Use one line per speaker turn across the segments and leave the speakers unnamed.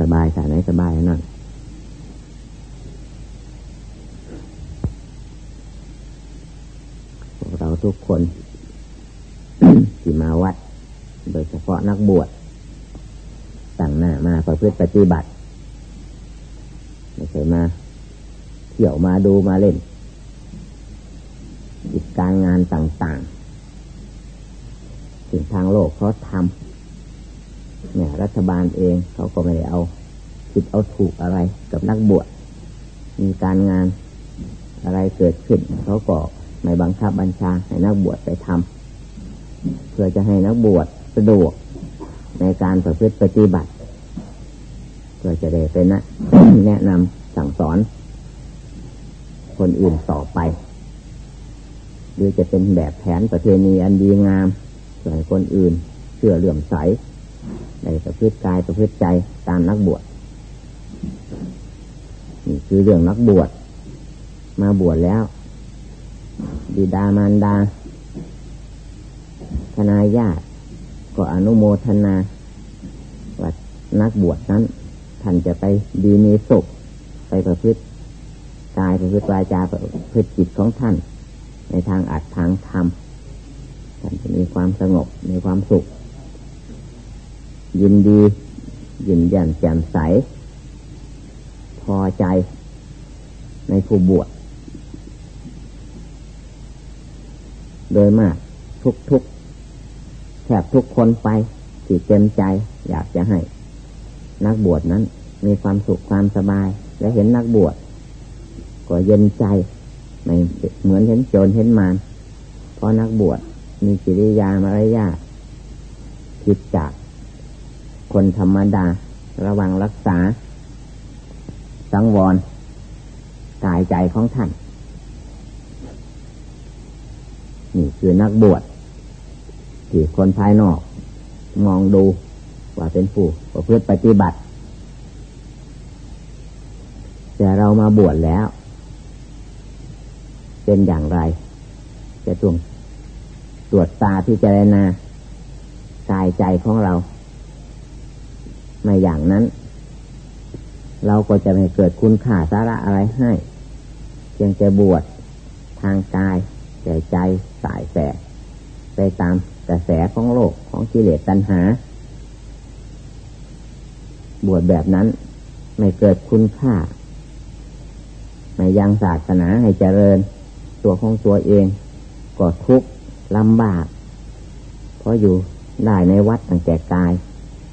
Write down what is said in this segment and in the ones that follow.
สบายสายไหนสบายนั่นพวกเราทุกคน ที่มาวัด โดยเฉพาะนักบวชตั้งหน้ามาประพฤติปฏิบัติไม่ใช่มาเที่ยวมาดูมาเล่นกิจการงานต่างๆสิ่งทางโลกเขาทำ เนี่ย รัฐบาลเองเขาก็ไม่ได้เอาผิดเอาถูกอะไรกับนักบวชมีการงานอะไรเกิดขึ้นเขาก็ไม่บังคับบัญชาให้นักบวชไปทำเพื่อจะให้นักบวชสะดวกในการประพฤติปฏิบัติ เพื่อจะได้เป็นนะแนะนำสั่งสอน คนอื่นต่อไป หรือจะเป็นแบบแผนประเพณีอันดีงามส่วนคนอื่นเชื่อเลื่อมใส ในประพฤติกายประพฤติใจตามนักบวชนี่คือเรื่องนักบวชมาบวชแล้ว บิดามารดาทนายญาติก็อนุโมทนาว่านักบวชนั้น ท่านจะไปดีมีสุขไปประพฤติกายประพฤติวาจาประพฤติจิตของท่าน ในทางอัดทางธรรมท่านจะมีความสงบมีความสุข ยินดียินยันแจ่มใส พอใจในผู้บวชโดยมาก ทุกทุกแทบทุกคนไปที่เต็มใจ อยากจะให้ นักบวชนั้น มีความสุขความสบาย และเห็นนักบวชก็เย็นใจไม่เหมือนเห็นโจรเห็นมารเพราะนักบวชมีจิริยามารยาทผิดจาก คนธรรมดา ระวังรักษา สังวรกายใจของท่าน นี่คือนักบวชที่คนภายนอก มองดูว่าเป็นผู้ประพฤติปฏิบัติ แต่เรามาบวชแล้ว เป็นอย่างไร จะต้องตรวจตาพิจารณากายใจของเรา ไม่อย่างนั้น เราก็จะไม่เกิดคุณค่าสาระอะไรให้เพียงจะบวชทางกายแต่ใจสายแสไปตามกระแสของโลกของกิเลสตัณหา บวชแบบนั้นไม่เกิดคุณค่า ไม่ยังศาสนาให้เจริญ ตัวของตัวเองก็ทุกข์ลำบาก เพราะอยู่ได้ในวัดตั้งแต่กาย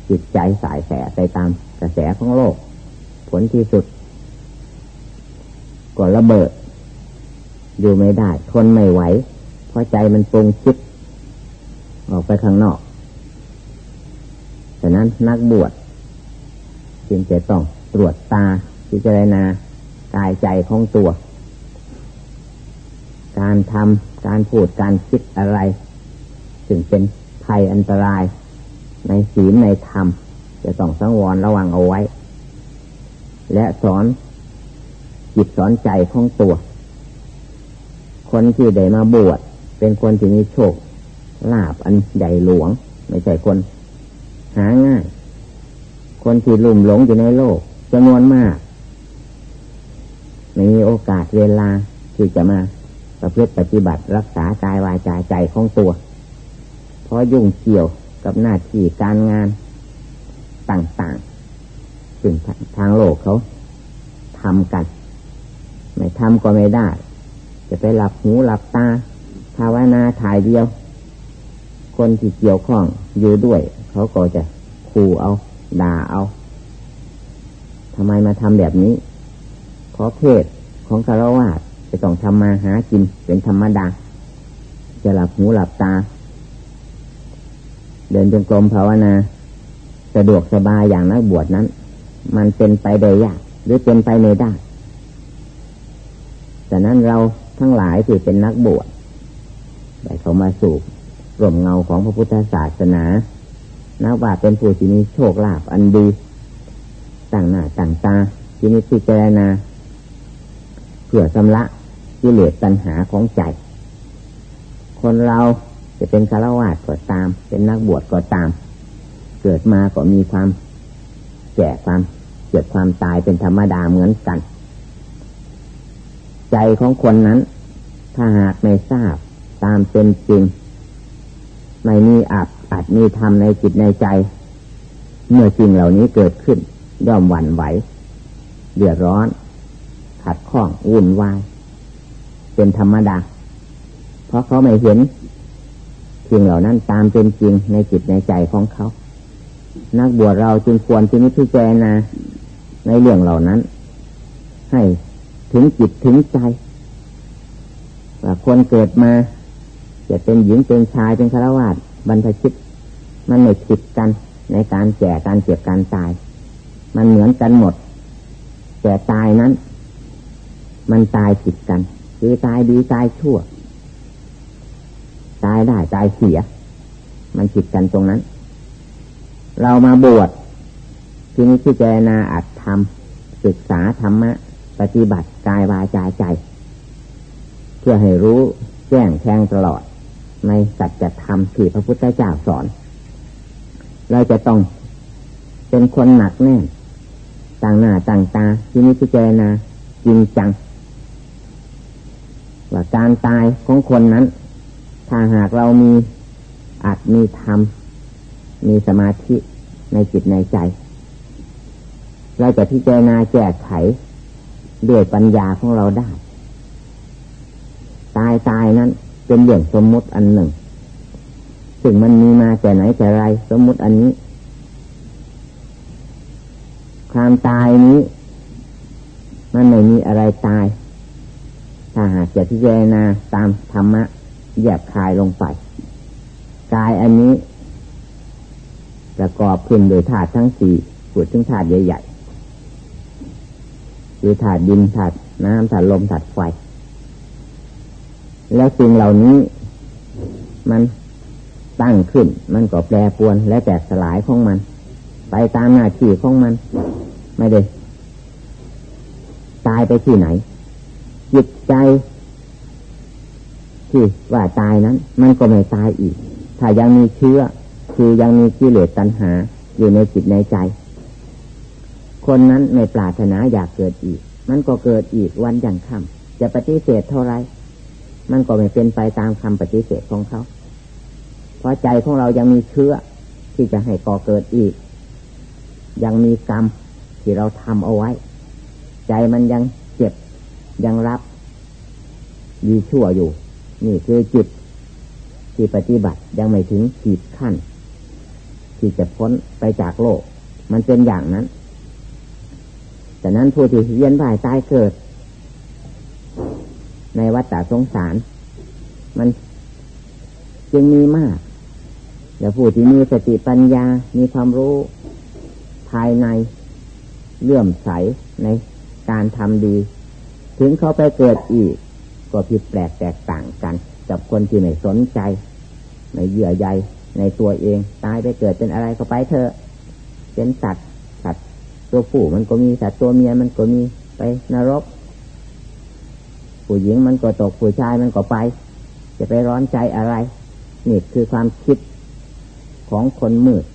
จิตใจสายแสไปตามกระแสของโลก ผลที่สุดก็ระเบิด อยู่ไม่ได้ ทนไม่ไหว เพราะใจมันปรุงคิด ออกไปข้างนอกฉะนั้นนักบวชจึงจะต้องตรวจตาพิจารณากายใจของตัว การทำการพูดการคิดอะไร ถึงเป็นภัยอันตราย ในศีลในธรรม จะต้องสังวรระวังเอาไว้ และสอนจิตสอนใจของตัว คนที่ได้มาบวชเป็นคนที่มีโชคลาบอันใหญ่หลวง ไม่ใช่คน หาง่าย คนที่ลุ่มหลงอยู่ในโลกจำนวนมากไม่มีโอกาสเวลาที่จะมาประพฤติปฏิบัติรักษากายวายใจใจของตัว เพราะยุ่งเกี่ยว กับหน้าที่การงานต่างๆซึ่งทางโลกเขาทำกัน ไม่ทำก็ไม่ได้ จะไปหลับหูหลับตาภาวนาถ่ายเดียว คนที่เกี่ยวข้องอยู่ด้วย เขาก็จะขู่เอา ด่าเอาทำไมมาทำแบบนี้ ขอเพศของคารวะจะต้องทำมาหากินเป็นธรรมดา จะหลับหูหลับตา เดินจงกรมภาวนา สะดวกสบายอย่างนักบวชนั้น มันเป็นไปได้ยากหรือเป็นไปไม่ได้แต่นั้นเราทั้งหลายที่เป็นนักบวชได้เขามาสู่ร่มเงาของพระพุทธศาสนานับว่าเป็นผู้ที่มีโชคลาภอันดีต่างหน้าต่างตาที่นี้พิจารณาเพื่อสำละกิเลสตัณหาของใจ คนเรา จะเป็นคารวะก็ตาม เป็นนักบวชก็ตาม เกิดมาก็มีความแก่ความเจ็บความตายเป็นธรรมดาเหมือนกัน ใจของคนนั้น ถ้าหากไม่ทราบตามเป็นจริง ไม่มีอาจอาจมีธรรมในจิตในใจ เมื่อสิ่งเหล่านี้เกิดขึ้น ย่อมหวั่นไหวเดือดร้อน ขัดข้องวุ่นวายเป็นธรรมดา เพราะเขาไม่เห็น สิ่งเหล่านั้นตามเป็นจริงในจิตในใจของเขา นักบวชเราจึงควรที่นิพพานาในเรื่องเหล่านั้น ให้ถึงจิตถึงใจว่าคนเกิดมา จะเป็นหญิงเป็นชายเป็นฆราวาสบรรพชิต มันไม่ผิดกันในการแก่การเจ็บการตาย มันเหมือนกันหมด แต่ตายนั้น มันตายผิดกัน คือตายดีตายชั่ว ตายได้ตายเสีย มันผิดกันตรงนั้น เรามาบวชทีนี้ที่เจนาอัดทำศึกษาธรรมะ ปฏิบัติกายวาจาใจ เพื่อให้รู้แจ้งแทงตลอด ในสัจธรรมที่พระพุทธเจ้าสอน เราจะต้องเป็นคนหนักแน่นต่างหน้าต่างตาที่นี้พิจารณาจริงจังว่าการตายของคนนั้น ถ้าหากเรามีอาจมีธรรม มีสมาธิในจิตในใจ เราจะพิจารณาแก้ไขด้วยปัญญาของเราได้ ตายตายนั้นเป็นเรื่องสมมติอันหนึ่ง ซึ่งมันมีมาแต่ไหนแต่ไร สมมติอันนี้ ความตายนี้ มันไม่มีอะไรตาย ถ้าหากจะพิจารณาตามธรรมะ แยบคายลงไป กายอันนี้ ประกอบขึ้นโดยธาตุทั้งสี่พูดถึงธาตุใหญ่ๆคือถาดดินถาดน้ำถาดลมถาดไฟ แล้วสิ่งเหล่านี้มันตั้งขึ้น มันก็แปรปวนและแตกสลายของมัน ไปตามหน้าที่ของมัน ไม่ได้ตายไปที่ไหนจิตใจ ที่ว่าตายนั้น มันก็ไม่ตายอีก ถ้ายังมีเชื้อ คือยังมีกิเลสตัณหา อยู่ในจิตในใจ คนนั้นไม่ปรารถนาอยากเกิดอีก มันก็เกิดอีกวันอย่างค่ำจะปฏิเสธเท่าไรมันก็ไม่เป็นไปตามคำปฏิเสธของเขา เพราะใจของเรายังมีเชื้อที่จะให้ก่อเกิดอีก ยังมีกรรมที่เราทำเอาไว้ ใจมันยังเจ็บยังรับ ดีชั่วอยู่ นี่คือจิตที่ปฏิบัติยังไม่ถึงขีดขั้น ที่จะพ้นไปจากโลก มันเป็นอย่างนั้นแต่นั้นผู้ที่เวียนว่ายตายเกิด ในวัฏสงสาร มันจึงมีมากแต่ผู้ที่มีสติปัญญา มีความรู้ภายในเลื่อมใสในการทำดี ถึงเขาไปเกิดอีก ก็ผิดแปลกแตกต่างกัน กับคนที่ไม่สนใจไม่เยื่อใยในตัวเองตายไปเกิดเป็นอะไรก็ไปเถอะเป็นสัตว์สัตว์ตัวผู้มันก็มีแต่ตัวเมียมันก็มีไปนรก ผู้หญิงมันก็ตกผู้ชายมันก็ไป จะไปร้อนใจอะไรนี่คือความคิดของคนมืด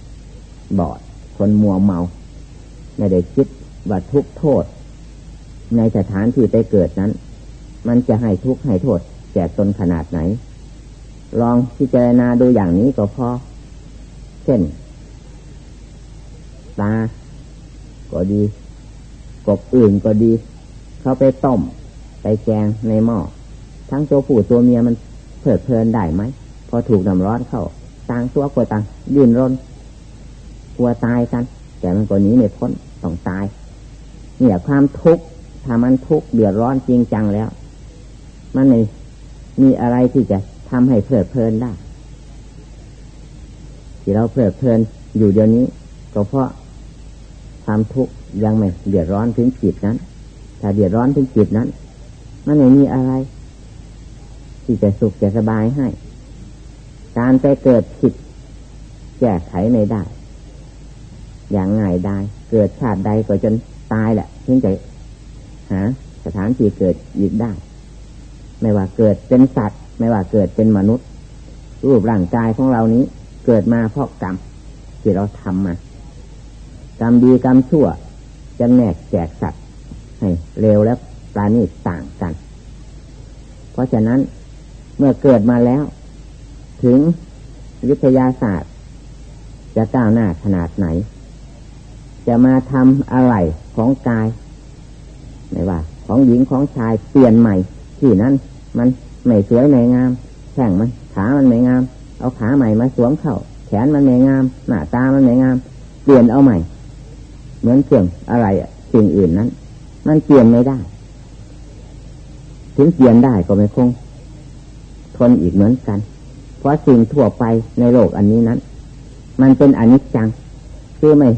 บอด คนมัวเมา ไม่ได้คิดว่าทุกโทษ ในสถานที่ไปเกิดนั้น มันจะให้ทุกข์ให้โทษแก่ตนขนาดไหน ลองพิจารณาดูอย่างนี้ก็พอ เช่น ตา ก็ดี กบอื่นก็ดี เขาไปต้ม ไปแกงในหม้อ ทั้งตัวผู้ตัวเมียมันเพิดเพลินได้ไหม พอถูกน้ำร้อนเข้าต่างตัวก็ต่างยืนรนกลัวตายกัน แต่มันก็นี้ไม่พ้นต้องตาย เนี่ยความทุกข์ถ้ามันทุกข์เดือดร้อนจริงจังแล้ว มันไม่มีอะไรที่จะทำให้เพลิดเพลินได้ ที่เราเพลิดเพลินอยู่เดี๋ยวนี้ ก็เพราะความทุกข์ยังไม่เดือดร้อนถึงจิตนั้น ถ้าเดือดร้อนถึงจิตนั้น มันไม่มีอะไร ที่จะสุขจะสบายให้ การไปเกิดผิดแก้ไขไม่ได้ อย่างง่ายได้ เกิดชาติใดก็จนตายแหละถึงจะหาสถานที่เกิดอีกได้ ไม่ว่าเกิดเป็นสัตว์ ไม่ว่าเกิดเป็นมนุษย์ รูปร่างกายของเรานี้ เกิดมาเพราะกรรมที่เราทำมากรรมดีกรรมชั่วจะแนกแจกสัตว์ให้เร็วและปราณีตต่างกัน เพราะฉะนั้นเมื่อเกิดมาแล้ว ถึงวิทยาศาสตร์ จะก้าวหน้าขนาดไหน จะมาทำอะไรของกาย ไม่ว่า ของหญิงของชายเปลี่ยนใหม่ ที่นั้น มันไม่สวยไม่งามแข่งมัน ขามันไม่งาม เอาขาใหม่มาสวมเข้าแขนมันไม่งาม หน้าตามันไม่งาม เปลี่ยนเอาใหม่ เหมือนเครื่องอะไรสิ่งอื่นนั้น มันเปลี่ยนไม่ได้ ถึงเปลี่ยนได้ก็ไม่คง ทนอีกเหมือนกัน เพราะสิ่งทั่วไปในโลกอันนี้นั้น มันเป็นอนิจจัง คือไม่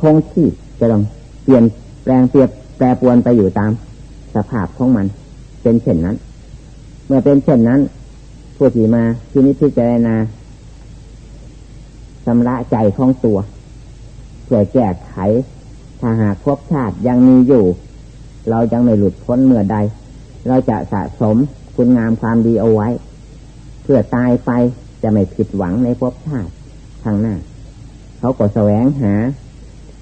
คงที่จะต้องเปลี่ยนแปลงเปรียบแปรปวนไปอยู่ตาม สภาพของมัน เป็นเช่นนั้น เมื่อเป็นเช่นนั้น ผู้ที่มาที่นี้พิจารณาชำระใจของตัวเพื่อแก้ไขถ้าหากภพชาติยังมีอยู่ เรายังไม่หลุดพ้นเมื่อใด เราจะสะสมคุณงามความดีเอาไว้ เพื่อตายไปจะไม่ผิดหวังในภพชาติข้างหน้า เขาก็แสวงหา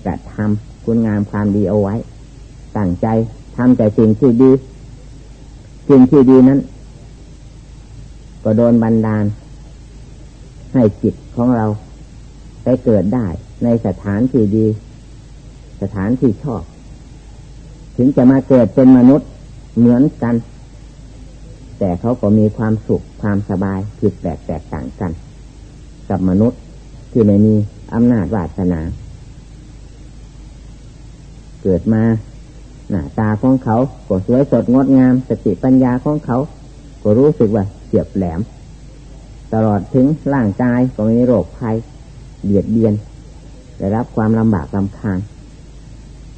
กระทำคุณงามความดีเอาไว้ตั้งใจทำแต่สิ่งที่ดี สิ่งที่ดีนั้น ก็โดนบันดาล ให้จิตของเราไปเกิดได้ในสถานที่ดี สถานที่ชอบ ถึงจะมาเกิดเป็นมนุษย์เหมือนกัน แต่เขาก็มีความสุขความสบายผิดแปลกแตกต่างกัน กับมนุษย์ที่ไม่มีอำนาจวาสนา เกิดมา หน้าตาของเขาก็สวยสดงดงาม สติปัญญาของเขา ก็รู้สึกว่าเฉียบแหลม ตลอดถึงร่างกายก็มีโรคภัยเบียดเบียนได้รับความลำบากลำคาญ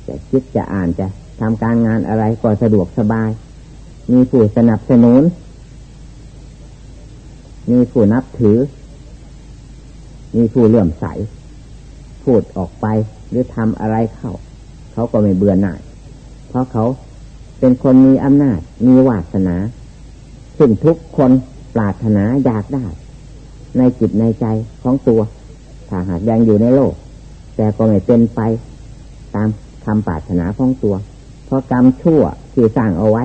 จะคิดจะอ่านจะทำการงานอะไรก็สะดวกสบาย มีผู้สนับสนุน มีผู้นับถือ มีผู้เลื่อมใส พูดออกไปหรือทำอะไรเข้า เขาก็ไม่เบื่อหน่าย เพราะเขาเป็นคนมีอำนาจ มีวาสนาซึ่งทุกคนปรารถนาอยากได้ ในจิตในใจของตัว ถ้าหากยังอยู่ในโลก แต่ก็ไม่เป็นไปตามคำปรารถนาของตัว เพราะกรรมชั่วที่สร้างเอาไว้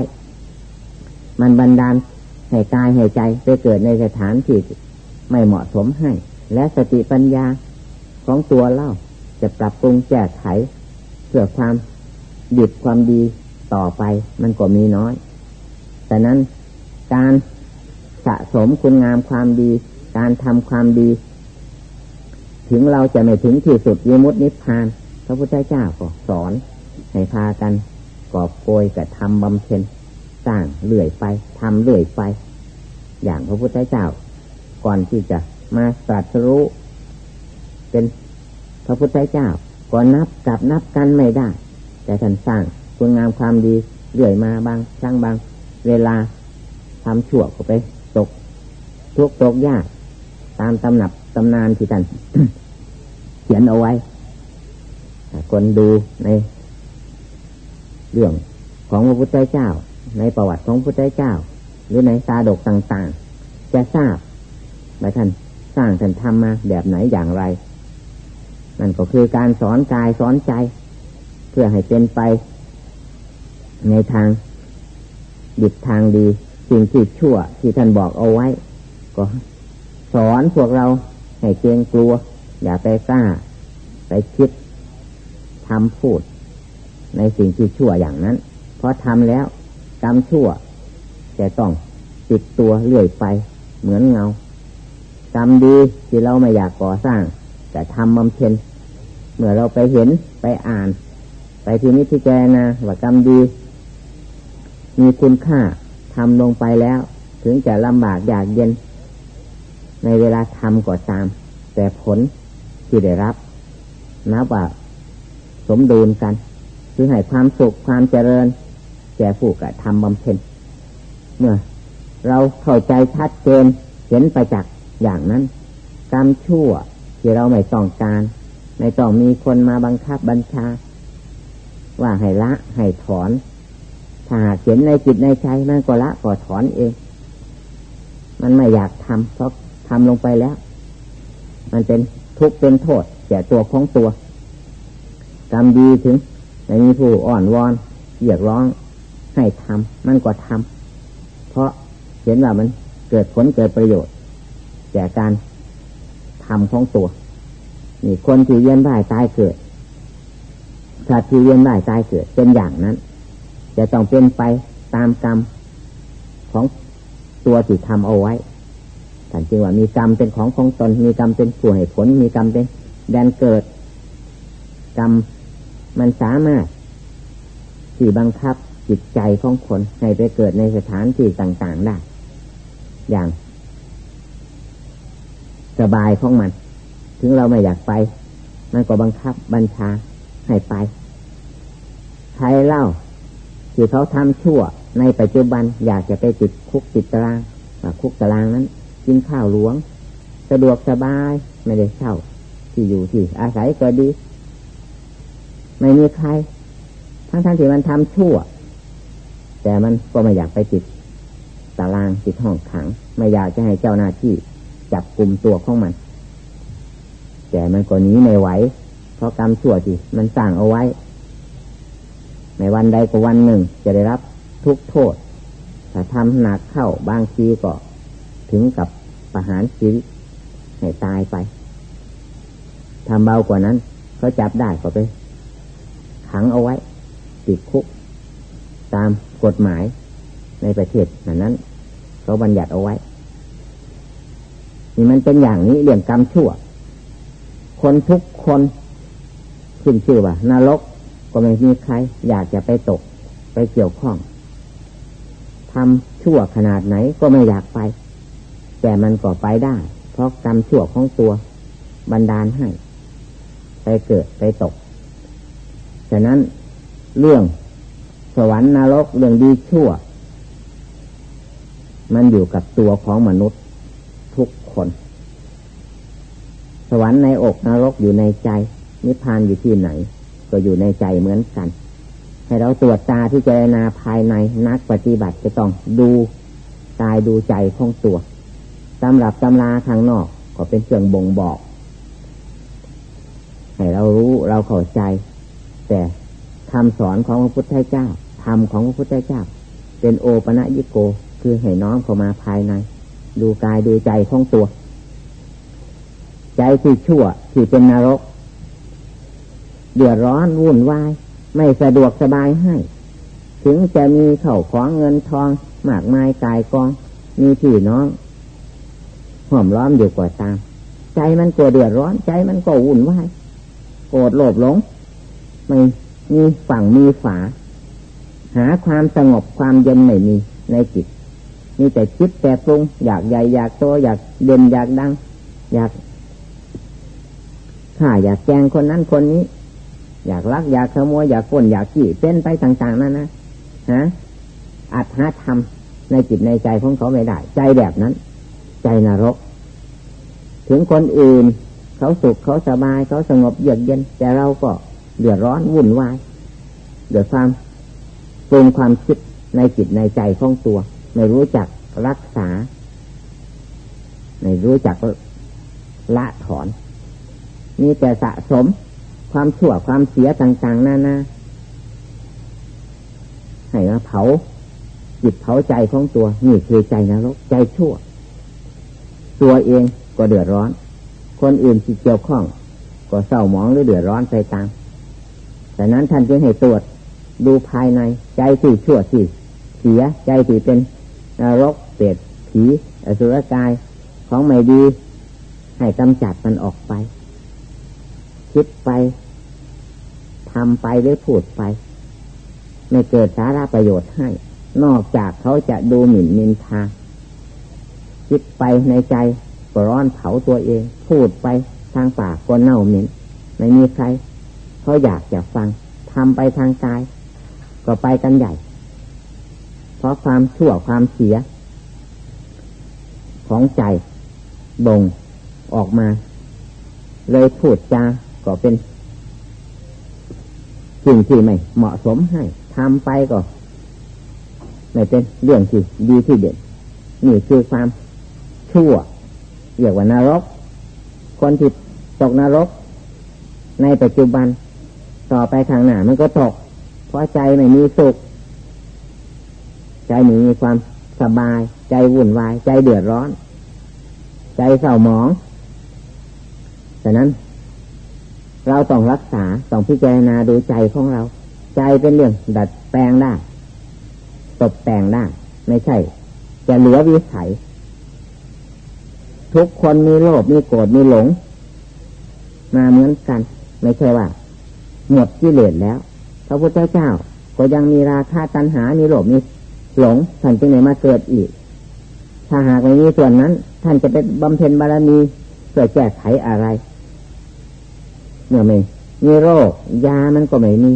มันบันดาลให้กายให้ใจไปเกิดในสถานที่ไม่เหมาะสมให้ และสติปัญญาของตัวเล่าจะปรับปรุงแก้ไขเพื่อความ ดีความดีต่อไปมันก็มีน้อย แต่นั้นการสะสมคุณงามความดี การทำความดี ถึงเราจะไม่ถึงที่สุดยมุตนิพพาน พระพุทธเจ้าก็สอน ให้พากันกอบโกยกับทำบำเพ็ญสร้างเลื่อยไปทำเลื่อยไป อย่างพระพุทธเจ้า ก่อนที่จะมาตรัสรู้ เป็นพระพุทธเจ้าก็นับกับนับกันไม่ได้ แต่ท่านสร้างคุณงามความดีเลื่อยมาบางครั้งบาง เวลาทำชั่วก็ไป ตก ทุกตกยาก ตามตำหนับตำนานที่ท่านเขียนเอาไว้คนดูใน เรื่องของพระพุทธเจ้า ในประวัติของพระพุทธเจ้า หรือในซาดกต่างๆ จะทราบว่าท่านสร้างท่านทำมาแบบไหนอย่างไร นั่นก็คือการสอนกายสอนใจ พื่อให้เป็นไป ในทางดิบทางดี สิ่งที่ชั่วที่ท่านบอกเอาไว้ ก็สอนพวกเราให้เกรงกลัว อย่าไปกล้า ไปคิดทำพูด ในสิ่งที่ชั่วอย่างนั้น เพราะทำแล้วกรรมชั่วจะต้องติดตัวเรื่อยไป เหมือนเงากรรมดีที่เราไม่อยากก่อสร้าง แต่ทำบำเพ็ญเมื่อเราไปเห็นไปอ่าน ไปที่นิพพานาว่ากรรมดี มีคุณค่าทำลงไปแล้ว ถึงจะลำบากอยากเย็น ในเวลาทำก็ตาม แต่ผลที่ได้รับนับว่าสมดุลกัน คือให้ความสุขความเจริญ แก่ผู้กระทำบำเพ็ญเมื่อ เราเข้าใจชัดเจนเห็นไปจากอย่างนั้น กรรมชั่วที่เราไม่ต้องการ ไม่ต้องมีคนมาบังคับบัญชา ว่าให้ละให้ถอน ถ้าเห็นในจิตในใจมันก็ละก็ถอนเอง มันไม่อยากทำเพราะทำลงไปแล้ว มันเป็นทุกข์เป็นโทษแก่ตัวของตัวกรรมดีถึงในมีผู้อ่อนวอนเรียกร้องให้ทำมันก็ทำเพราะเห็นว่ามันเกิดผลเกิดประโยชน์แก่การทำของตัว นี่คนที่เวียนว่ายตายเกิด สัตว์ที่เวียนว่ายตายเกิดเป็นอย่างนั้น จะต้องเป็นไปตามกรรมของตัวที่ทำเอาไว้ท่านจึงว่ามีกรรมเป็นของของตน มีกรรมเป็นผู้ให้ผล มีกรรมเป็นแดนเกิด กรรมมันสามารถที่บังคับจิตใจของคนให้ไปเกิดในสถานที่ต่างๆได้อย่างสบายของมัน ถึงเราไม่อยากไป มันก็บังคับบัญชา ให้ไป ใครเล่าที่เขาทำชั่วในปัจจุบันอยากจะไปติดคุกติดตารางคุกตารางนั้นกินข้าวหลวง สะดวกสบายไม่ได้เช่า ที่อยู่ที่อาศัยก็ดี ไม่มีใคร ทั้งทั้งที่มันทำชั่ว แต่มันก็ไม่อยากไปติดตารางติดห้องขัง ไม่อยากจะให้เจ้าหน้าที่จับกลุ่มตัวของมัน แต่มันก็หนีไม่ไหว เพราะกรรมชั่วที่มันสร้างเอาไว้ ในวันใดก็วันหนึ่งจะได้รับทุกโทษถ้าทำหนักเข้าบางทีก็ถึงกับประหารชีวิตให้ตายไปทำเบากว่านั้นเขาจับได้ก็ไปขังเอาไว้ ติดคุก ตามกฎหมายในประเทศนั้นเขาบัญญัติเอาไว้ นี่มันเป็นอย่างนี้เรื่องกรรมชั่ว คนทุกคน ขึ้นชื่อว่านรก ก็ไม่มีใคร อยากจะไปตกไปเกี่ยวข้องทำชั่วขนาดไหนก็ไม่อยากไป แต่มันก็ไปได้ เพราะกรรมชั่วของตัวบันดาลให้ ไปเกิดไปตก ฉะนั้นเรื่องสวรรค์นรกเรื่องดีชั่ว มันอยู่กับตัวของมนุษย์ทุกคน สวรรค์ในอกนรกอยู่ในใจ นิพพานอยู่ที่ไหน ก็อยู่ในใจเหมือนกัน ให้เราตรวจตาที่เจรณาภายในนักปฏิบัติจะต้องดูกายดูใจของตัวตำรับตำราข้างนอกก็เป็นเครื่องบ่งบอก ให้เรารู้เราเข้าใจ แต่คำสอนของพระพุทธเจ้าธรรมของพระพุทธเจ้า เป็นโอปะยิโก คือให้น้อมเข้ามาภายใน ดูกายดูใจของตัว ใจที่ชั่วที่เป็นนรก เดือดร้อนวุ่นวาย ไม่สะดวกสบายให้ ถึงจะมีเข่าของเงินทองมากมายกายกอง มีพี่น้องหอมล้อมอยู่กว่าตาม ใจมันกลัวเดือดร้อน ใจมันก็วุ่นวายโกรธโลภหลง ไม่มีฝั่งมีฝา หาความสงบความเย็นไม่มีในจิตมีแต่คิดแต่ปรุงอยากใหญ่อยากโตอยากเด่นอยากดัง อยากข้าอยากแกงคนนั้นคนนี้ อยากลักอยากขโมยอยากก้นอยากขี้เป็นไปต่างๆนั่นนะฮะอัดหาทำในจิตในใจของเขาไม่ได้ ใจแบบนั้น ใจนรก ถึงคนอื่น เขาสุขเขาสบายเขาสงบเยือกเย็น แต่เราก็เดือดร้อนวุ่นวายเดือดความปรุงความคิดในจิตในใจของตัว ไม่รู้จักรักษา ไม่รู้จักละถอนมีแต่สะสม ความชั่วความเสียต่างๆนานาให้มาเผาจิตเผาใจของตัวนี่คือใจนรกใจชั่ว ตัวเองก็เดือดร้อน คนอื่นที่เกี่ยวข้อง ก็เศร้าหมองหรือเดือดร้อนใจตามแต่นั้นท่านจึงให้ตรวจดูภายในใจที่ชั่วที่เสียใจที่เป็นนรกเปรตผีอสุรกายของไม่ดี ให้กำจัดมันออกไป คิดไป ทำไปหรือพูดไป ไม่เกิดสาระประโยชน์ให้ นอกจากเขาจะดูหมิ่นนินทาคิดไปในใจก็ร้อนเผาตัวเอง พูดไปทางปากก็เน่าเหม็นไม่มีใครเขาอยากจะฟังทำไปทางกาย ก็ไปกันใหญ่ เพราะความชั่วความเสีย ของใจบ่งออกมา เลยพูดจาก็เป็น สิ่งที่ไม่เหมาะสมให้ทำไปก็ไม่เป็นเรื่องที่ดีที่เด่นนี่คือความชั่วเรียกว่านรก คนที่ตกนรก ในปัจจุบันต่อไปข้างหน้ามันก็ตก เพราะใจไม่มีสุข ใจไม่มีความสบาย ใจวุ่นวาย ใจเดือดร้อน ใจเศร้าหมองฉะนั้น เราต้องรักษาต้องพิจารณาดูใจของเรา ใจเป็นเรื่องดัดแปลงได้ตกแต่งได้ไม่ใช่ จะเหลือวิสัย ทุกคนมีโลภมีโกรธมีหลง มาเหมือนกัน ไม่ใช่ว่า หมดกิเหลสแล้วพระพุทธเจ้าก็ยังมีราคาตัณหา มีโลภมีหลงท่านจึงไหนมาเกิดอีก ถ้าหากไม่มีส่วนนั้น ท่านจะไปบำเพ็ญบารมีเพื่อแก้ไขอะไร เมื่อไม่มีโรค ยามันก็ไม่มี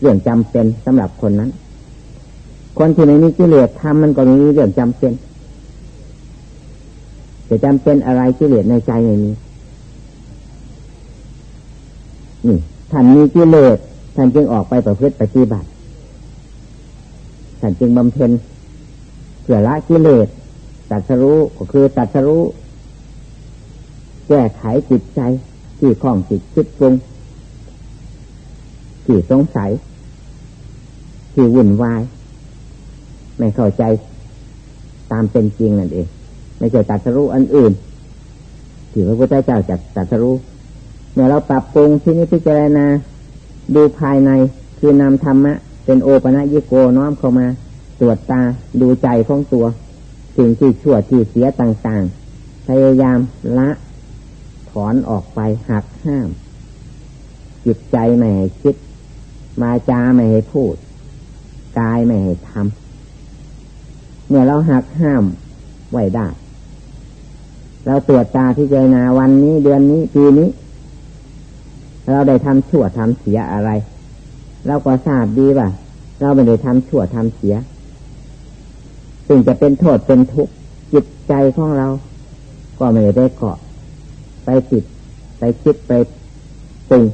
เรื่องจำเป็นสำหรับคนนั้น คนที่ไม่มีกิเลสทำมันก็ไม่มีเรื่องจำเป็นจะจำเป็นอะไรกิเลสในใจไม่มีนี่ท่านมีกิเลสท่านจึงออกไปประพฤติปฏิบัติ ท่านจึงบำเพ็ญเพื่อละกิเลสตัดสรู้ก็คือตัดสรู้ แก้ไขจิตใจ ที่คล้องจิตคิดปรุงที่สงสัยที่วุ่นวาย ไม่เข้าใจตามเป็นจริงนั่นเอง ไม่ใช่ตัดสรู้อันอื่นที่พระพุทธเจ้าจัดตัดสรู้เมื่อเราปรับปรุงที่นี้พิจารณาดูภายในคือนำธรรมะ เป็นโอปัญิโกน้อมเข้ามา ตรวจตาดูใจของตัว สิ่งที่ชั่วที่เสียต่าง ๆ พยายามละ อนออกไปหักห้าม จิตใจไม่ให้คิด มาจาไม่ให้พูด กายไม่ให้ทำเมื่อเราหักห้ามไว้ได้ เราตรวจตาที่เจนาวันนี้เดือนนี้ปีนี้ เราได้ทำชั่วทำเสียอะไร เราก็ทราบดีว่า เราไม่ได้ทำชั่วทำเสียสิ่งจะเป็นโทษเป็นทุกข์จิตใจของเรา ก็ไม่ได้เกาะ ไปติด ไปคิดไปปรุง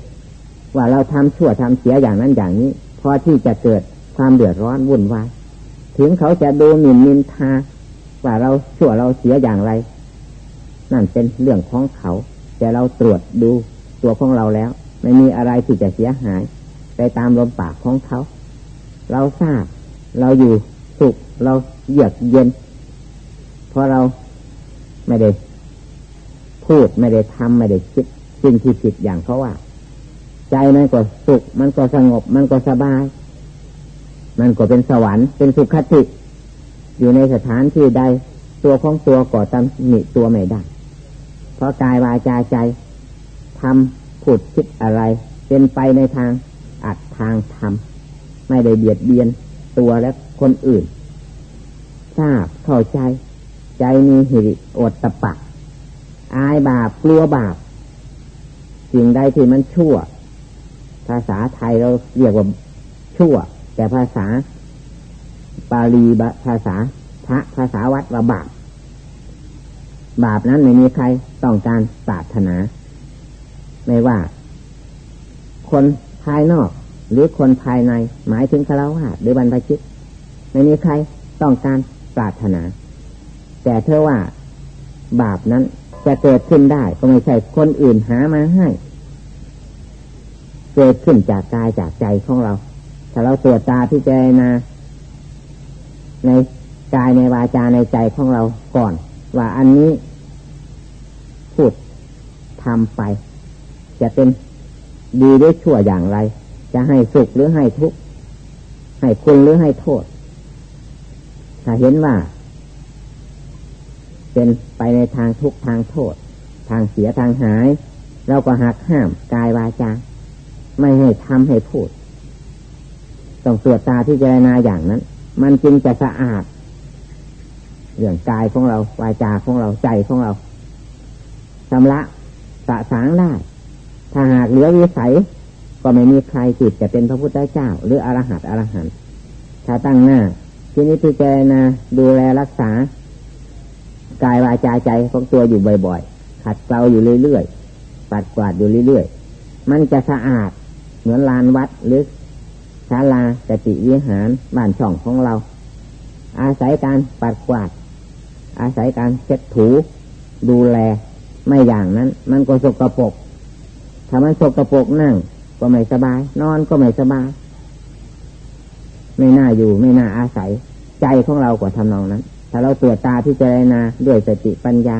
ว่าเราทำชั่วทำเสียอย่างนั้นอย่างนี้พอที่จะเกิดความเดือดร้อนวุ่นวายถึงเขาจะดูหมิ่นนินทาว่าเราชั่วเราเสียอย่างไร นั่นเป็นเรื่องของเขา แต่เราตรวจดูตัวของเราแล้ว ไม่มีอะไรที่จะเสียหาย ไปตามลมปากของเขา เราทราบ เราอยู่สุขเราเยือกเย็นเพราะเราไม่ได้ พูดไม่ได้ทำไม่ได้คิดสิ่งที่ผิดอย่างเขาว่า ใจมันก็สุข มันก็สงบ มันก็สบาย มันก็เป็นสวรรค์เป็นสุขคติ อยู่ในสถานที่ใดตัวของตัวก่อตามหนิตัวไม่ได้เพราะกายวาจาใจทำพูดคิดอะไร เป็นไปในทางอัดทางทำไม่ได้เบียดเบียนตัวและคนอื่น ทราบเข้าใจ ใจมีหิริโอตตะปะ อายบาปกลัวบาปสิ่งใดที่มันชั่ว ภาษาไทยเราเรียกว่าชั่ว แต่ภาษาปาลีภาษาพระภาษาวัดว่าบาป บาปนั้นไม่มีใครต้องการปรารถนา ไม่ว่า คนภายนอก หรือคนภายในหมายถึงคารวะหรือบรรพชิตไม่มีใครต้องการปรารถนา แต่เธอว่า บาปนั้น จะเกิดขึ้นได้ก็ไม่ใช่คนอื่นหามาให้ เกิดขึ้นจากกายจากใจของเรา ถ้าเราตรวจตาที่เจนาในกายในวาจาในใจของเราก่อน ว่าอันนี้พูดทำไป จะเป็นดีหรือชั่วอย่างไร จะให้สุขหรือให้ทุกข์ให้คุณหรือให้โทษ ถ้าเห็นว่า เป็นไปในทางทุกทางโทษ ทางเสียทางหาย เราก็หักห้ามกายวาจาไม่ให้ทำให้พูด ต้องตรวจตาที่เจรณาอย่างนั้น มันจึงจะสะอาดเรื่องกายของเราวาจาของเราใจของเราชำระสะสางได้ถ้าหากเหลือวิสัย ก็ไม่มีใครจิตจะเป็นพระพุทธเจ้า หรืออรหัตอรหันต์ถ้าตั้งหน้าที่นี้พิจารณาดูแลรักษา กายวาจาใจของตัวอยู่บ่อยๆขัดเกลาอยู่เรื่อยๆปัดกวาดอยู่เรื่อยๆมันจะสะอาดเหมือนลานวัดหรือศาลาจติวิหารบ้านช่องของเรา อาศัยการปัดกวาด อาศัยการเช็ดถูดูแลไม่อย่างนั้น มันก็สกรปรกถ้ามันสกรปรกนั่ง ก็ไม่สบาย นอนก็ไม่สบาย ไม่น่าอยู่ไม่น่าอาศัย ใจของเรากว่าทำนองนั้น ถ้าเราตรวจตาพิจารณาด้วยสติปัญญา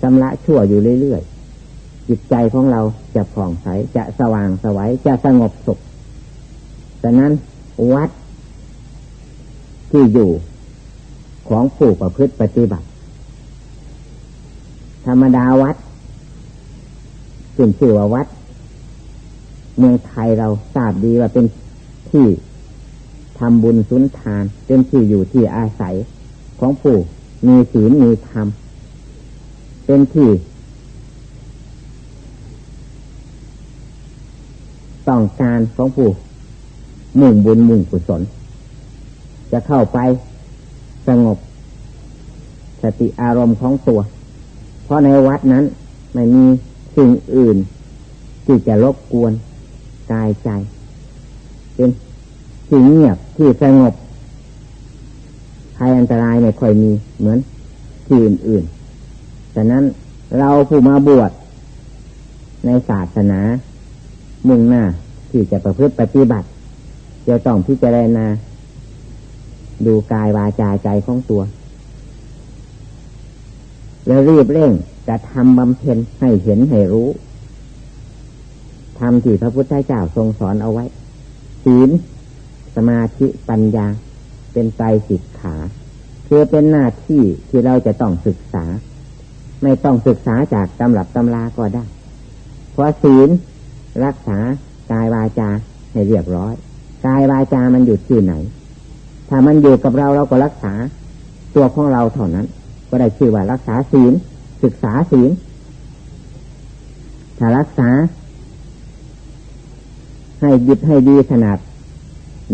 ชำระชั่วอยู่เรื่อยๆ จิตใจของเราจะผ่องใส จะสว่างสวัยจะสงบสุขดังนั้นวัดที่อยู่ของผู้ประพฤติปฏิบัติ ธรรมดาวัดขึ้นชื่อว่าวัด เมืองไทยเราทราบดีว่าเป็นที่ทำบุญสุนทานเป็นที่อยู่ที่อาศัย ของผู้มีศีลมีธรรมเป็นที่ต้องการของผู้มุ่งบุญมุ่งกุศล จะเข้าไปสงบสติอารมณ์ของตัว เพราะในวัดนั้นไม่มีสิ่งอื่น ที่จะรบกวนกายใจ เป็นสิ่งเงียบที่สงบ ภัยอันตรายไม่ค่อยมีเหมือนที่อื่นๆแต่นั้นเราผู้มาบวชในศาสนามุ่งหน้าที่จะประพฤติปฏิบัติ จะต้องพิจารณาดูกายวาจาใจของตัว แล้วรีบเร่งจะทำบำเพ็ญให้เห็นให้รู้ทำที่พระพุทธเจ้าทรงสอนเอาไว้ ศีล สมาธิปัญญา เป็นใจสิกขา คือเป็นหน้าที่ที่เราจะต้องศึกษา ไม่ต้องศึกษาจากตำรับตำราก็ได้ เพราะศีลรักษากายวาจาให้เรียบร้อยกายวาจามันอยู่ที่ไหน ถ้ามันอยู่กับเราเราก็รักษา ตัวของเราเท่านั้น ก็ได้ชื่อว่ารักษาศีลศึกษาศีลถ้ารักษา ให้ยึดให้ดีขนาด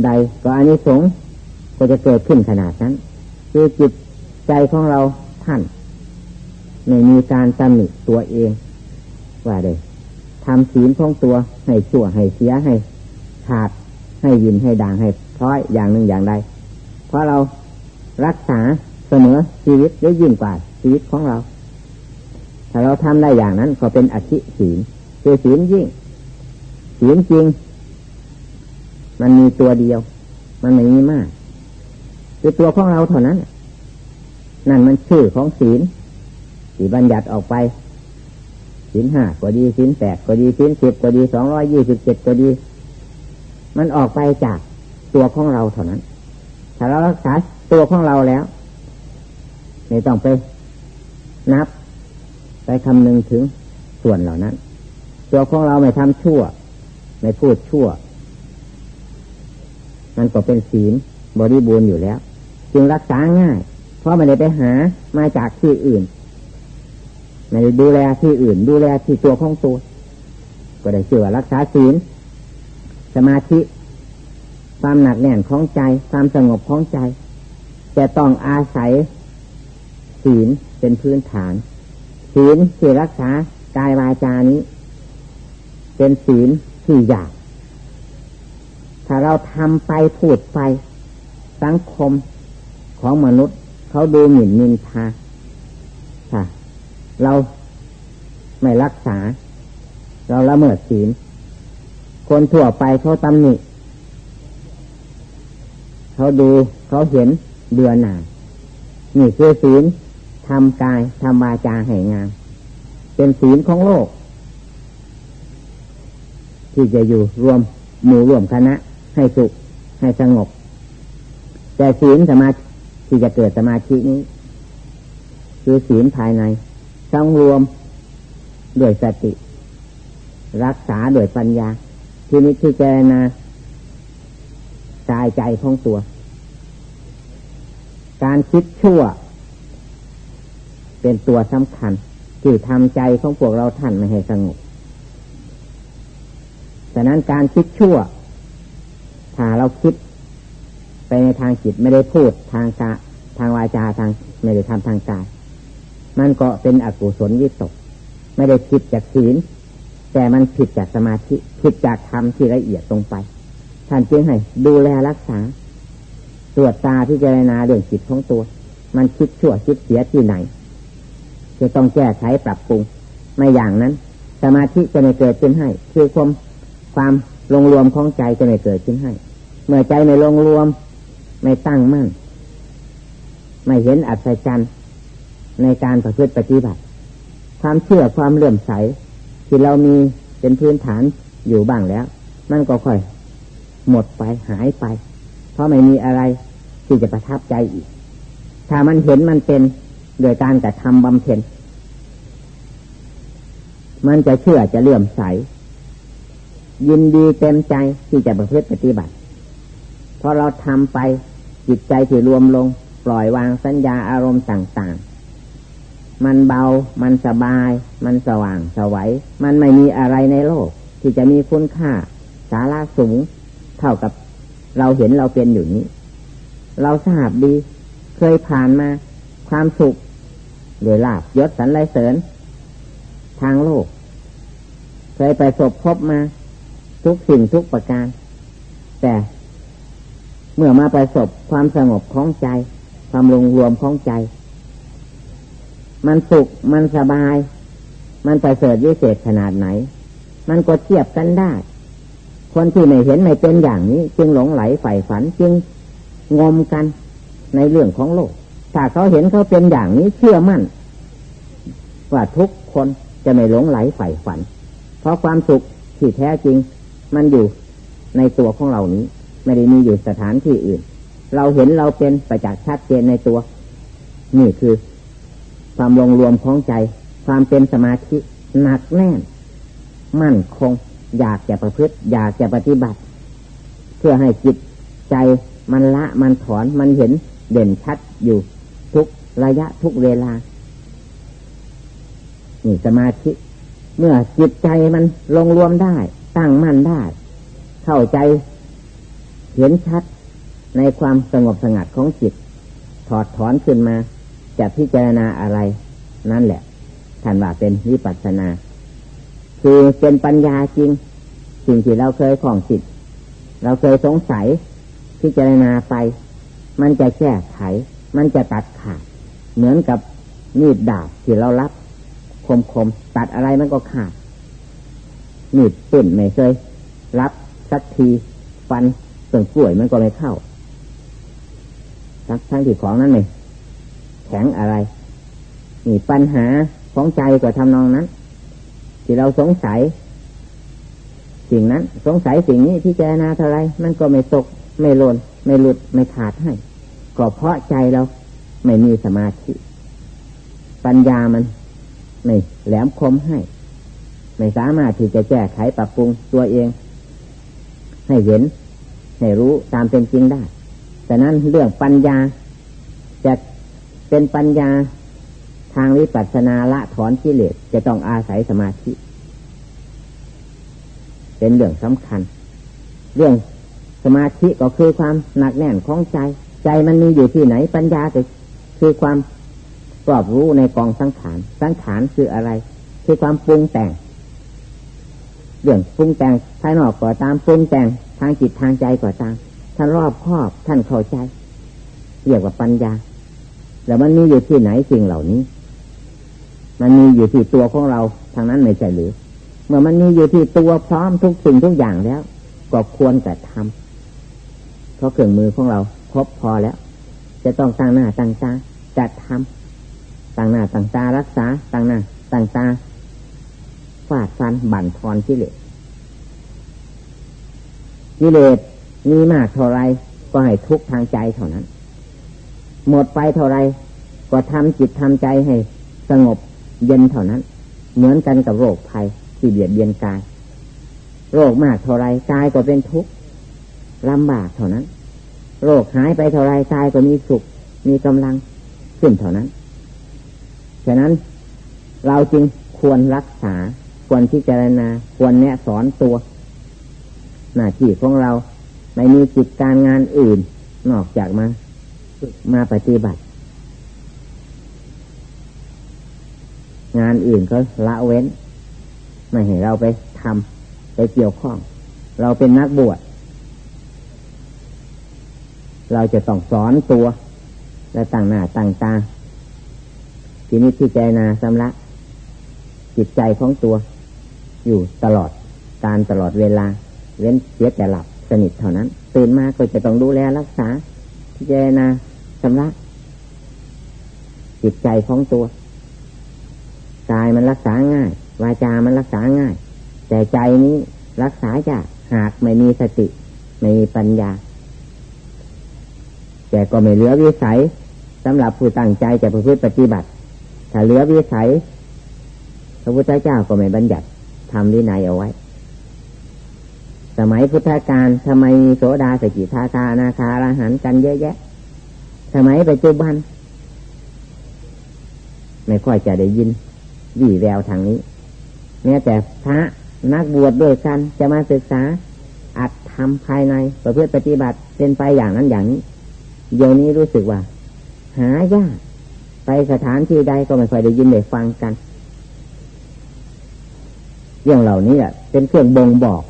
ใดก็อันนี้สง ก็จะเกิดขึ้นขนาดนั้น คือจิตใจของเราท่านไม่มีการตำหนิตัวเอง ว่าเลยทำศีลของตัวให้ชั่วให้เสียให้ขาดให้ยินให้ด่างให้พร้อยอย่างหนึ่งอย่างใดเพราะเรารักษาเสมอชีวิตได้ยิ่งกว่าชีวิตของเรา ถ้าเราทำได้อย่างนั้นก็เป็นอธิศีลคือศีลยิ่งศีลจริง มันมีตัวเดียว มันไม่มีมาก คือตัวของเราเท่านั้น นั่นมันชื่อของศีลสีบัญญัติออกไปศีลห้าก็ดีศีลแปดก็ดีศีลสิบก็ดีสองร้อยยี่สิบเจ็ดก็ดี มันออกไปจากตัวของเราเท่านั้น ถ้าเรารักษาตัวของเราแล้วไม่ต้องไปนับ ไปคำนึงถึงส่วนเหล่านั้น ตัวของเราไม่ทำชั่ว ไม่พูดชั่ว มันก็เป็นศีลบริบูรณ์อยู่แล้ว จึงรักษาง่าย เพราะไม่ได้ไปหามาจากที่อื่นไม่ได้ดูแลที่อื่น ดูแลที่ตัวของตัว ก็ได้ชื่อว่ารักษาศีลสมาธิ ความหนักแน่นของใจ ความสงบของใจจะต้องอาศัยศีลเป็นพื้นฐาน ศีลที่รักษากายวาจานี้ เป็นศีลที่ยาก ถ้าเราทำไปพูดไป สังคม ของมนุษย์ เขาดูหมิ่นนินทาค่ะ เราไม่รักษา เราละเมิดศีล คนทั่วไปเขาตำหนิเขาดูเขาเห็นเบื่อหน่ายนี่คือศีลทำกายทำวาจาให้งามเป็นศีลของโลก ที่จะอยู่รวมหมู่รวมคณะ ให้สุขให้สงบ แต่ศีลสมา ที่จะเกิดสมาธินี้ คือศีลภายในต้องรวมด้วยสติ รักษาด้วยปัญญา ที่นี้ที่เจนากายใจของตัว การคิดชั่ว เป็นตัวสำคัญที่ทำใจของพวกเราท่านไม่ให้สงบฉะนั้นการคิดชั่ว ถ้าเราคิด ไปในทางจิตไม่ได้พูดทางกาทางวาจาทางไม่ได้ทำทางกาย มันก็เป็นอกุศลวิตก ไม่ได้คิดจากศีล แต่มันผิดจากสมาธิผิดจากธรรมที่ละเอียดตรงไป ท่านจึงให้ดูแลรักษา ตรวจตาพิจารณาเรื่องจิตของตัว มันคิดชั่วคิดเสียที่ไหน จะต้องแก้ไขปรับปรุง ไม่อย่างนั้น สมาธิจะไม่เกิดขึ้นให้ คือความความลงรวมของใจจะไม่เกิดขึ้นให้ เมื่อใจไม่ลงรวม ไม่ตั้งมั่น ไม่เห็นอัศจรรย์ในการประพฤติปฏิบัติ ความเชื่อความเลื่อมใส ที่เรามีเป็นพื้นฐานอยู่บ้างแล้ว มันก็ค่อย หมดไปหายไป เพราะไม่มีอะไรที่จะประทับใจอีก ถ้ามันเห็นมันเป็นโดยการกระทำบำเพ็ญมันจะเชื่อจะเลื่อมใส ยินดีเต็มใจที่จะประพฤติปฏิบัติ พอเราทำไปจิตใจที่รวมลง ปล่อยวางสัญญาอารมณ์ต่างๆ มันเบา มันสบาย มันสว่างสวัย มันไม่มีอะไรในโลก ที่จะมีคุณค่า สาระสูง เท่ากับเราเห็นเราเป็นอยู่นี้ เราทราบดี เคยผ่านมา ความสุขหรือลาบยศสรรเสริญ ทางโลก เคยไปสบพบมา ทุกสิ่งทุกประการ แต่ เมื่อมาประสบความสงบของใจ ความรวมรวมของใจ มันสุขมันสบาย มันประเสริฐวิเศษขนาดไหน มันก็เทียบกันได้ คนที่ไม่เห็นไม่เป็นอย่างนี้ จึงหลงไหลใฝ่ฝันจึงงมกันในเรื่องของโลก ถ้าเขาเห็นเขาเป็นอย่างนี้เชื่อมั่น ว่าทุกคนจะไม่หลงไหลใฝ่ฝัน เพราะความสุขที่แท้จริง มันอยู่ในตัวของเรานี้ ไม่ได้มีอยู่สถานที่อื่น เราเห็นเราเป็นประจักษ์ชัดเจนในตัว นี่คือ ความรวมรวมของใจ ความเป็นสมาธิหนักแน่น มั่นคง อยากจะประพฤติ อยากจะปฏิบัติ เพื่อให้จิตใจมันละมันถอนมันเห็นเด่นชัดอยู่ ทุกระยะทุกเวลา นี่สมาธิ เมื่อจิตใจมันลงรวมได้ ตั้งมั่นได้ เข้าใจ เห็นชัดในความสงบสงัดของจิต ถอดถอนขึ้นมาจะพิจารณาอะไร นั่นแหละท่านว่าเป็นวิปัสสนา คือเป็นปัญญาจริง สิ่งที่เราเคยของจิต เราเคยสงสัยพิจารณาไป มันจะแก้ไข มันจะตัดขาด เหมือนกับมีดดาบที่เรารับคมคมตัดอะไรมันก็ขาดมีดปิ่นไม่เคยรับสักทีฟัน ส่วนกล้วยมันก็ไม่เข้าทั้งทั้งที่ของนั้นเลยแข็งอะไร นี่ปัญหาของใจก็ทำนองนั้น ที่เราสงสัย สิ่งนั้น สงสัยสิ่งนี้ที่เจนาเท่าไรมันก็ไม่ตก ไม่หล่นไม่หลุดไม่ขาดให้ ก็เพราะใจเราไม่มีสมาธิ ปัญญามันไม่แหลมคมให้ ไม่สามารถที่จะแก้ไขปรับปรุงตัวเอง ให้เห็น ให้รู้ตามเป็นจริงได้ แต่นั้นเรื่องปัญญาจะเป็นปัญญาทางวิปัสสนาละถอนกิเลสจะต้องอาศัยสมาธิ เป็นเรื่องสำคัญ เรื่องสมาธิก็คือความหนักแน่นของใจ ใจมันมีอยู่ที่ไหนปัญญาก็คือความรอบรู้ในกองสังขาร สังขารคืออะไร คือความปรุงแต่ง เรื่องปรุงแต่งภายนอกก็ตามปรุงแต่ง ทางจิตทางใจก็ตามท่านรอบครอบท่านเข้าใจเรียกว่าปัญญา แล้วมันมีอยู่ที่ไหนสิ่งเหล่านี้ มันมีอยู่ที่ตัวของเราทางนั้นไม่ใช่หรือ เมื่อมันมีอยู่ที่ตัวพร้อมทุกสิ่งทุกอย่างแล้ว ก็ควรแต่ทำเพราะเครื่องมือของเราครบพอแล้ว จะต้องตั้งหน้าตั้งตาจัดทำตั้งหน้าตั้งตารักษาตั้งหน้าตั้งตาฟาดฟันบั่นทอนกิเลส กิเลสมีมากเท่าไรก็ให้ทุกทางใจเท่านั้น หมดไปเท่าไรก็ทำจิตทำใจให้ สงบเย็นเท่านั้น เหมือนกันกับโรคภัยที่เบียดเบียนกาย โรคมากเท่าไรกายก็เป็นทุกข์ลำบากเท่านั้น โรคหายไปเท่าไรกายก็มีสุข มีกำลังขึ้นเท่านั้นฉะนั้นเราจึงควรรักษาควรพิจารณาควรแนะสอนตัว หน้าที่ของเรา ไม่มีจิตการงานอื่น นอกจากมามาปฏิบัติ งานอื่นก็ละเว้น ไม่ให้เราไปทำไปเกี่ยวข้อง เราเป็นนักบวชเราจะต้องสอนตัว และตั้งหน้าตั้งตาทีนี้ที่ใจนาสำลักจิตใจของตัว อยู่ตลอดการตลอดเวลา เว้นเสียแต่หลับสนิทเท่านั้น ตื่นมาก็จะต้องดูแลรักษาพิจารณาชำระจิตใจของตัวกายมันรักษาง่าย วาจามันรักษาง่าย แต่ใจนี้รักษายากหากไม่มีสติ ไม่มีปัญญา แต่ก็ไม่เหลือวิสัยสำหรับผู้ตั้งใจจะประพฤติปฏิบัติ ถ้าเหลือวิสัยพระพุทธเจ้าก็ไม่บัญญัติทำวินัยเอาไว้ สมัยพุทธกาลทำไมมีโสดาสกิทาคานาคาราหันกันเยอะแยะ สมัยปัจจุบัน ไม่ค่อยจะได้ยินวี่แววทางนี้แม้แต่พระนักบวชด้วยกันจะมาศึกษา อัดทำภายในประพฤติปฏิบัติเป็นไปอย่างนั้นอย่างนี้เดี๋ยวนี้รู้สึกว่า หายากไปสถานที่ใดก็ไม่ค่อยได้ยินได้ฟังกัน เรื่องเหล่านี้เป็นเครื่องบ่งบอก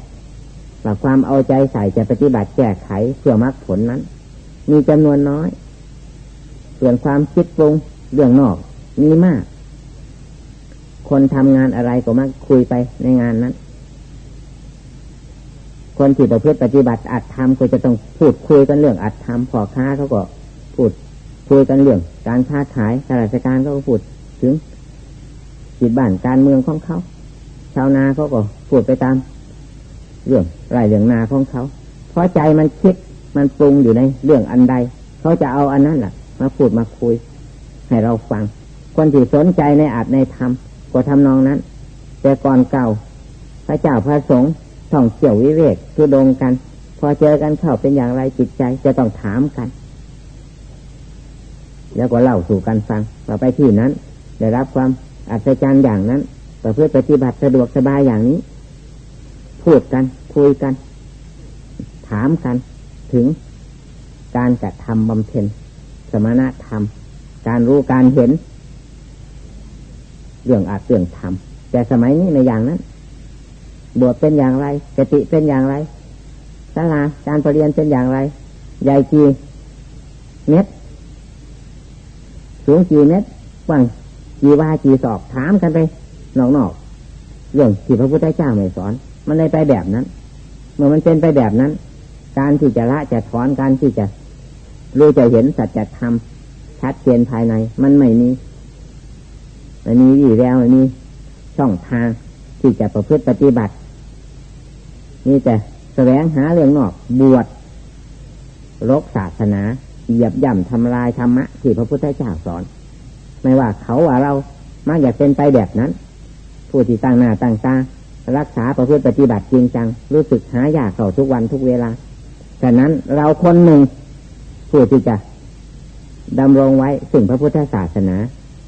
ว่าความเอาใจใส่จะปฏิบัติแก้ไขเพื่อมรรคผลนั้น มีจำนวนน้อย ส่วนความคิดปรุงเรื่องนอกมีมาก คนทำงานอะไรก็มักคุยไปในงานนั้น คนที่ประพฤติปฏิบัติอัดทำก็จะต้องพูดคุยกันเรื่องอัดทำพอค้าเขาก็พูดคุยกันเรื่อง การค้าขายข้าราชการเขาก็พูดถึงจิตบ้านการเมืองของเขา ชาวนาเขาก็พูดไปตาม เรื่องไรเรื่องนาของเขา เพราะใจมันคิดมันปรุงอยู่ในเรื่องอันใด เขาจะเอาอันนั้นแหละมาพูดมาคุย ให้เราฟัง คนที่สนใจในอาจในธรรมก็ทำนองนั้น แต่ก่อนเก่า พระเจ้าพระสงฆ์ท่องเที่ยววิเวกคือดงกัน พอเจอกันเข้าเป็นอย่างไรจิตใจจะต้องถามกัน แล้วก็เล่าสู่กันฟังเราไปที่นั้นได้รับความอัศจรรย์อย่างนั้นประพฤติปฏิบัติสะดวกสบายอย่างนี้ พูดกัน คุยกัน ถามกันถึงการกระทำบำเพ็ญสมณธรรม การรู้การเห็น เรื่องอาจเรื่องธรรม แต่สมัยนี้ในอย่างนั้นบวชเป็นอย่างไรกติเป็นอย่างไรศาลาการปรเรียนเป็นอย่างไร ใหญ่กี่เม็ดสูงกี่เม็ดกว้างกี่วากี่ศอกถามกันไปนอกๆเรื่องที่พระพุทธเจ้าไม่สอน มันเลยไปแบบนั้น เมื่อมันเป็นไปแบบนั้น การที่จะละจะถอนการที่จะรู้จะเห็นสัจธรรมชัดเจนภายใน มันไม่มีไม่มีวี่แววไม่มีช่องทางที่จะประพฤติปฏิบัตินี่แต่แสวงหาเรื่องนอกบวชรกศาสนาเหยียบย่ำทำลายธรรมะที่พระพุทธเจ้าสอน ไม่ว่าเขาว่าเรามักอยากเป็นไปแบบนั้น ผู้ที่ตั้งหน้าตั้งตา รักษาประพฤติปฏิบัติจริงจัง รู้สึกหายากเข้าทุกวันทุกเวลาฉะนั้นเราคนหนึ่งผู้ที่จะดำรงไว้สิ่งพระพุทธศาสนา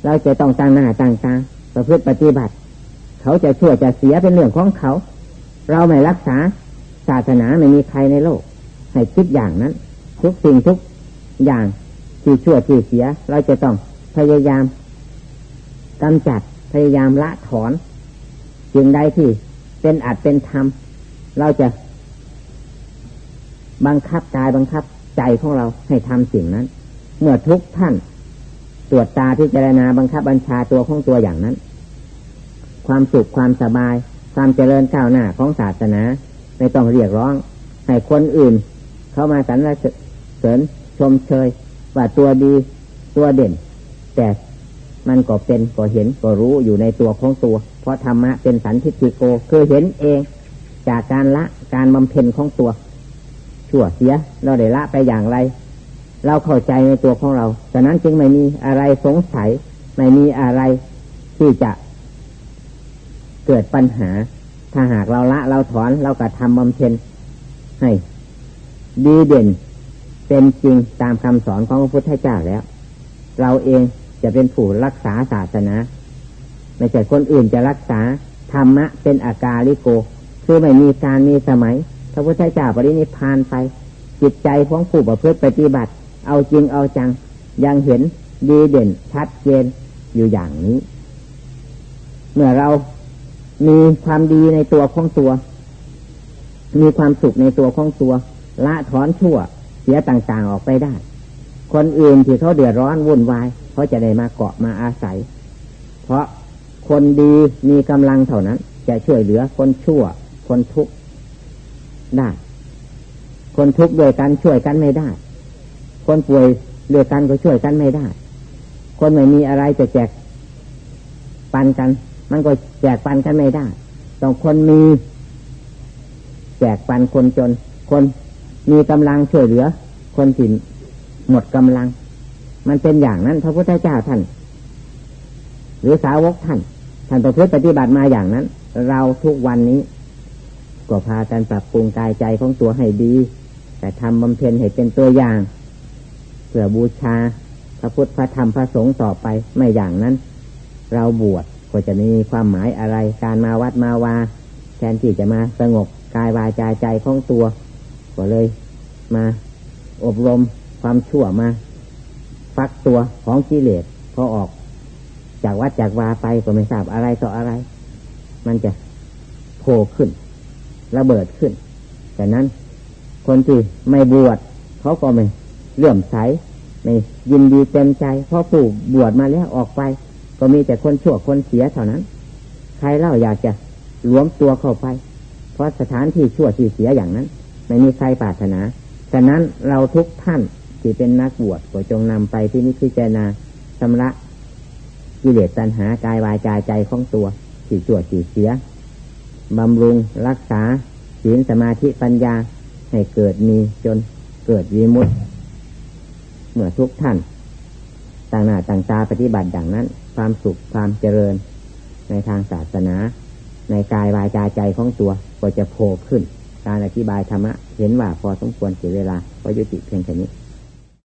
เราจะต้องตั้งหน้าตั้งตาประพฤติปฏิบัติ เขาจะชั่วจะเสียเป็นเรื่องของเขา เราไม่รักษาศาสนาไม่มีใครในโลก ให้คิดอย่างนั้น ทุกสิ่งทุกอย่างที่ชั่วที่เสีย เราจะต้องพยายามกำจัดพยายามละถอนสิ่งใดที่ เป็นอัดเป็นธรรม เราจะบังคับกายบังคับใจของเราให้ทำสิ่งนั้น เมื่อทุกท่านตรวจตาที่เจรณาบังคับบัญชาตัวของตัวอย่างนั้น ความสุขความสบาย ความเจริญก้าวหน้าของศาสนาไม่ต้องเรียกร้อง ให้คนอื่น เข้ามาสรรเสริญชมเชยว่าตัวดีตัวเด่น แต่ มันก็เป็นก็เห็นก็รู้อยู่ในตัวของตัว เพราะธรรมะเป็นสันทิฏฐิโกคือเห็นเอง จากการละการบำเพ็ญของตัว ชั่วเสียเราได้ละไปอย่างไร เราเข้าใจในตัวของเราฉะนั้นจึงไม่มีอะไรสงสัย ไม่มีอะไรที่จะเกิดปัญหา ถ้าหากเราละเราถอนเราก็ทำบำเพ็ญให้ ดีเด่นเป็นจริงตามคำสอนของพระพุทธเจ้าแล้ว เราเอง จะเป็นผู้รักษาศาสนา ไม่ใช่คนอื่นจะรักษาธรรมะเป็นอากาลิโก คือไม่มีการมีสมัยพระพุทธเจ้าปรินิพานไป จิตใจของผู้ประพฤติปฏิบัติ เอาจริงเอาจัง ยังเห็นดีเด่นชัดเจนอยู่อย่างนี้ เมื่อเรามีความดีในตัวของตัว มีความสุขในตัวของตัว ละถอนชั่วเสียต่างๆออกไปได้ คนอื่นที่เขาเดือดร้อนวุ่นวายเขาจะได้มาเกาะมาอาศัย เพราะคนดีมีกำลังเท่านั้น จะช่วยเหลือคนชั่ว คนทุกข์ได้ คนทุกข์ด้วยกันช่วยกันไม่ได้ คนป่วยด้วยกันก็ช่วยกันไม่ได้ คนไม่มีอะไรจะแจกปันกัน มันก็แจกปันกันไม่ได้ ต้องคนมีแจกปันคนจน คนมีกำลังช่วยเหลือ คนที่ หมดกำลัง มันเป็นอย่างนั้น พระพุทธเจ้าท่าน หรือสาวกท่าน ท่านประพฤติปฏิบัติมาอย่างนั้น เราทุกวันนี้ ก็พากันปรับปรุงกายใจของตัวให้ดี แต่ทำบำเพ็ญให้เป็นตัวอย่างเพื่อบูชาพระพุทธพระธรรมพระสงฆ์ต่อไปไม่อย่างนั้น เราบวชก็จะมีความหมายอะไร การมาวัดมาวาแทนที่จะมาสงบกายวายใจใจของตัว ก็เลยมาอบรม ความชั่วมาฟักตัวของกิเลสพอออก จากวัดจากวาไปก็ไม่ทราบอะไรต่ออะไร มันจะโผล่ขึ้น ระเบิดขึ้นแต่นั้น คนที่ไม่บวชเขาก็ไม่เลื่อมใสไม่ยินดีเต็มใจเพราะผู้บวชมาแล้วออกไป ก็มีแต่คนชั่วคนเสียเท่านั้น ใครเล่าอยากจะรวมตัวเข้าไป เพราะสถานที่ชั่วที่เสียอย่างนั้น ไม่มีใครปรารถนาฉะนั้นเราทุกท่าน ที่เป็นนักบวชก็จงนำไปที่นิพพานาชำระกิเลสตัณหากายวายใจใจของตัวที่ชั่วที่เสียบำรุงรักษาศีลสมาธิปัญญาให้เกิดมีจนเกิดวิมุตติเมื่อทุกท่าน ต่างหน้าต่างตาปฏิบัติอย่างนั้น ความสุขความเจริญ ในทางศาสนา ในกายวายใจใจของตัวก็จะโผล่ขึ้น การอธิบายธรรมะ เห็นว่าพอสมควรเสียเวลาก็ยุติเพียงแค่นี้